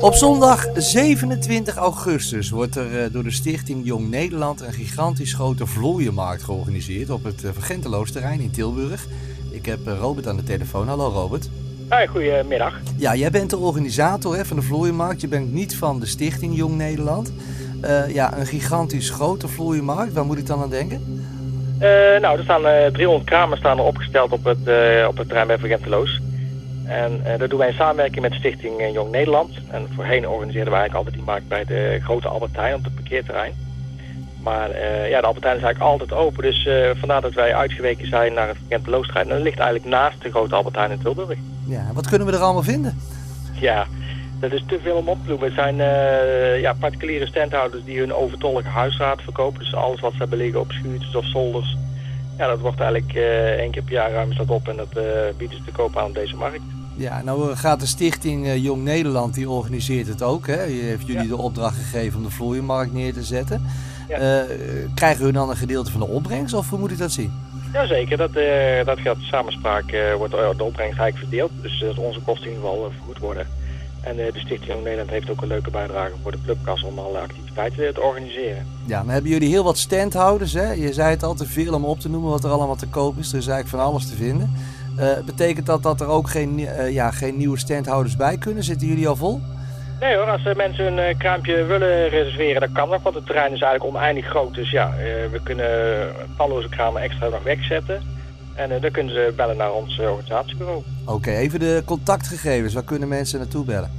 Op zondag 27 augustus wordt er eh, door de Stichting Jong Nederland een gigantisch grote vlooienmarkt georganiseerd op het uh, Vergenteloos terrein in Tilburg. Ik heb eh, Robert aan de telefoon. Hallo Robert. Hoi, goedemiddag. Ja, jij bent de organisator hè, van de vlooienmarkt. Je bent niet van de Stichting Jong Nederland. ja, een gigantisch grote vlooienmarkt. Waar moet ik dan aan denken? nou, er staan 300 kramen staan er opgesteld op het, op het terrein bij Vergenteloos. En uh, dat doen wij in samenwerking met Stichting eh, Jong Nederland. En voorheen organiseerden wij eigenlijk altijd die markt bij de grote Albertijn op het parkeerterrein. Maar uh, ja, de Albertijn is eigenlijk altijd open. Dus uh, vandaar dat wij uitgeweken zijn naar het Gent Loosterrein. En dat ligt eigenlijk naast de grote Albertijn in Tilburg. Ja, wat kunnen we er allemaal vinden? Ja, dat is te veel om op te noemen. Het zijn ja, particuliere standhouders die hun overtollige huisraad verkopen. Dus alles wat ze hebben liggen op schuurtjes of zolders. Ja, dat wordt eigenlijk één keer per jaar ruim dat op en dat bieden ze te koop aan op deze markt. Ja, nou gaat de stichting uh, Jong Nederland, die organiseert het ook. Hè? Die heeft jullie de opdracht gegeven om de vloeienmarkt neer te zetten. Ja. Uh, krijgen we dan een gedeelte van de opbrengst of hoe moet ik dat zien? Jazeker, dat, uh, dat gaat samenspraak, wordt de opbrengst eigenlijk verdeeld. Dus dat onze kosten in ieder geval vergoed worden. En de Stichting Jong Nederland heeft ook een leuke bijdrage voor de clubkas om alle activiteiten te organiseren. Ja, maar hebben jullie heel wat standhouders. Hè? Je zei het al te veel om op te noemen wat er allemaal te koop is. Er is eigenlijk van alles te vinden. Uh, betekent dat dat er ook geen, uh, ja, geen nieuwe standhouders bij kunnen? Zitten jullie al vol? Nee hoor, als mensen een kraampje willen reserveren, dan kan dat. Want het terrein is eigenlijk oneindig groot. Dus ja, we kunnen talloze kramen extra nog wegzetten. En dan kunnen ze bellen naar ons organisatiebureau. Oké, even de contactgegevens. Waar kunnen mensen naartoe bellen?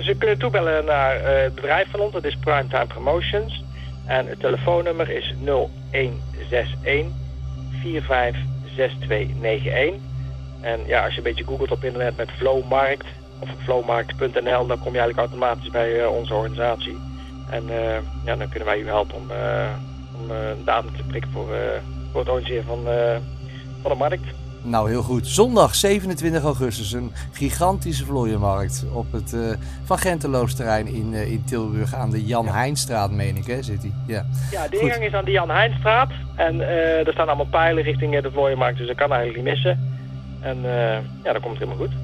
ze kunnen toebellen naar het bedrijf van ons. Dat is Primetime Promotions. En het telefoonnummer is 0161 45 6291. En ja, als je een beetje googelt op internet met Flowmarkt of flowmarkt.nl, dan kom je eigenlijk automatisch bij uh, onze organisatie. En uh, ja, dan kunnen wij u helpen om, uh, om datum te prikken voor, voor het organiseren van, van de markt. Nou, heel goed. Zondag 27 augustus een gigantische vlooienmarkt op het uh, Van Genteloos terrein in, uh, in Tilburg aan de Jan ja. Heijnstraat, meen ik, hè, zit hij? Ja, ja de ingang is aan de Jan Heijnstraat en uh, er staan allemaal pijlen richting de vlooienmarkt, dus dat kan eigenlijk niet missen. En ja, dat komt het helemaal goed.